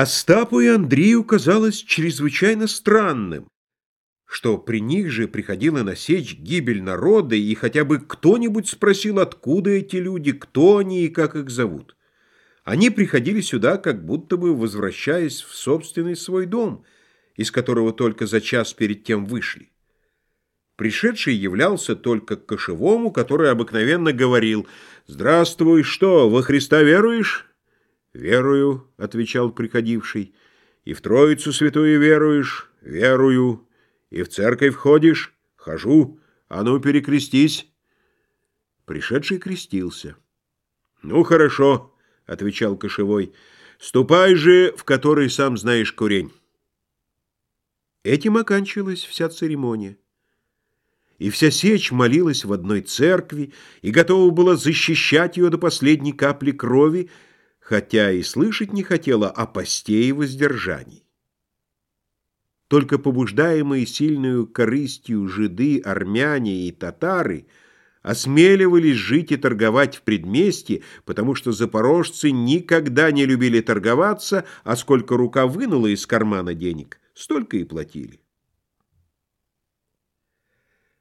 Остапу и Андрею казалось чрезвычайно странным, что при них же приходила на сечь гибель народа, и хотя бы кто-нибудь спросил, откуда эти люди, кто они и как их зовут. Они приходили сюда, как будто бы возвращаясь в собственный свой дом, из которого только за час перед тем вышли. Пришедший являлся только к кошевому, который обыкновенно говорил «Здравствуй, что, во Христа веруешь?» «Верую», — отвечал приходивший. «И в Троицу Святую веруешь?» «Верую». «И в церковь ходишь?» «Хожу. А ну, перекрестись». Пришедший крестился. «Ну, хорошо», — отвечал кошевой. «Ступай же, в который сам знаешь курень». Этим оканчивалась вся церемония и вся сечь молилась в одной церкви и готова была защищать ее до последней капли крови, хотя и слышать не хотела о посте и воздержании. Только побуждаемые сильную корыстью жиды, армяне и татары осмеливались жить и торговать в предместье, потому что запорожцы никогда не любили торговаться, а сколько рука вынула из кармана денег, столько и платили.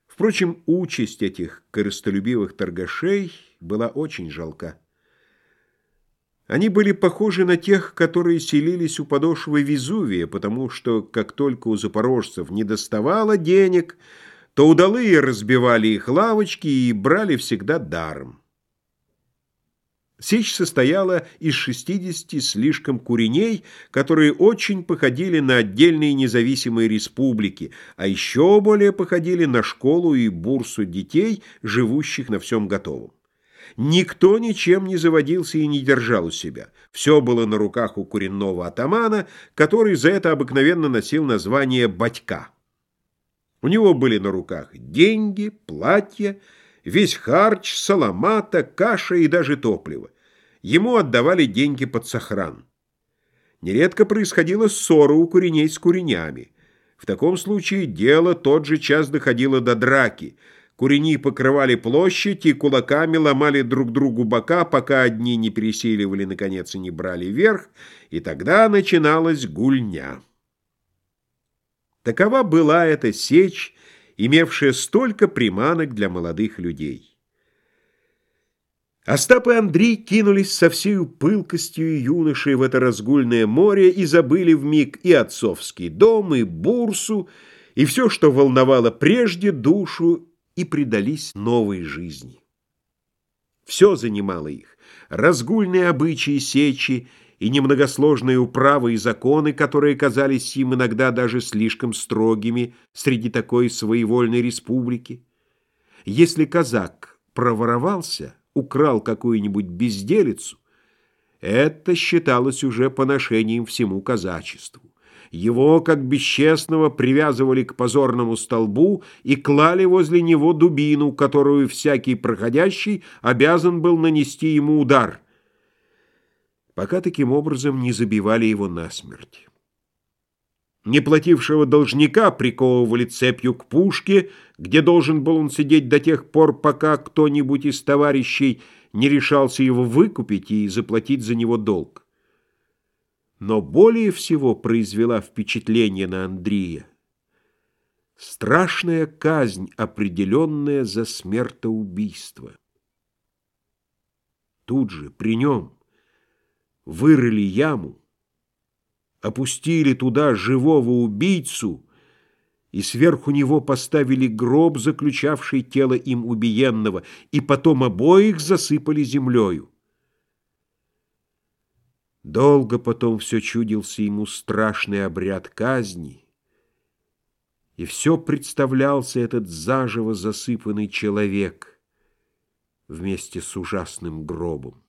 Впрочем, участь этих корыстолюбивых торгашей была очень жалка. Они были похожи на тех, которые селились у подошвы Везувия, потому что, как только у запорожцев не доставало денег, то удалые разбивали их лавочки и брали всегда даром. Сечь состояла из 60 слишком куреней, которые очень походили на отдельные независимые республики, а еще более походили на школу и бурсу детей, живущих на всем готовом. Никто ничем не заводился и не держал у себя. Все было на руках у куренного атамана, который за это обыкновенно носил название «батька». У него были на руках деньги, платья, весь харч, саламата, каша и даже топливо. Ему отдавали деньги под сохран. Нередко происходила ссора у куреней с куренями. В таком случае дело тот же час доходило до драки. Курени покрывали площадь и кулаками ломали друг другу бока, пока одни не пересиливали, наконец, и не брали верх, и тогда начиналась гульня. Такова была эта сечь, имевшая столько приманок для молодых людей. Остап и Андрей кинулись со всею пылкостью юношей в это разгульное море и забыли в миг и отцовский дом, и бурсу, и все, что волновало прежде душу, и предались новой жизни. Все занимало их — разгульные обычаи сечи и немногосложные управы и законы, которые казались им иногда даже слишком строгими среди такой своевольной республики. Если казак проворовался, украл какую-нибудь безделицу, это считалось уже поношением всему казачеству. Его, как бесчестного, привязывали к позорному столбу и клали возле него дубину, которую всякий проходящий обязан был нанести ему удар, пока таким образом не забивали его насмерть. Неплатившего должника приковывали цепью к пушке, где должен был он сидеть до тех пор, пока кто-нибудь из товарищей не решался его выкупить и заплатить за него долг. Но более всего произвела впечатление на Андрея страшная казнь, определенная за смертоубийство. Тут же, при нем, вырыли яму, опустили туда живого убийцу и сверху него поставили гроб, заключавший тело им убиенного, и потом обоих засыпали землею. Долго потом все чудился ему страшный обряд казни, и все представлялся этот заживо засыпанный человек вместе с ужасным гробом.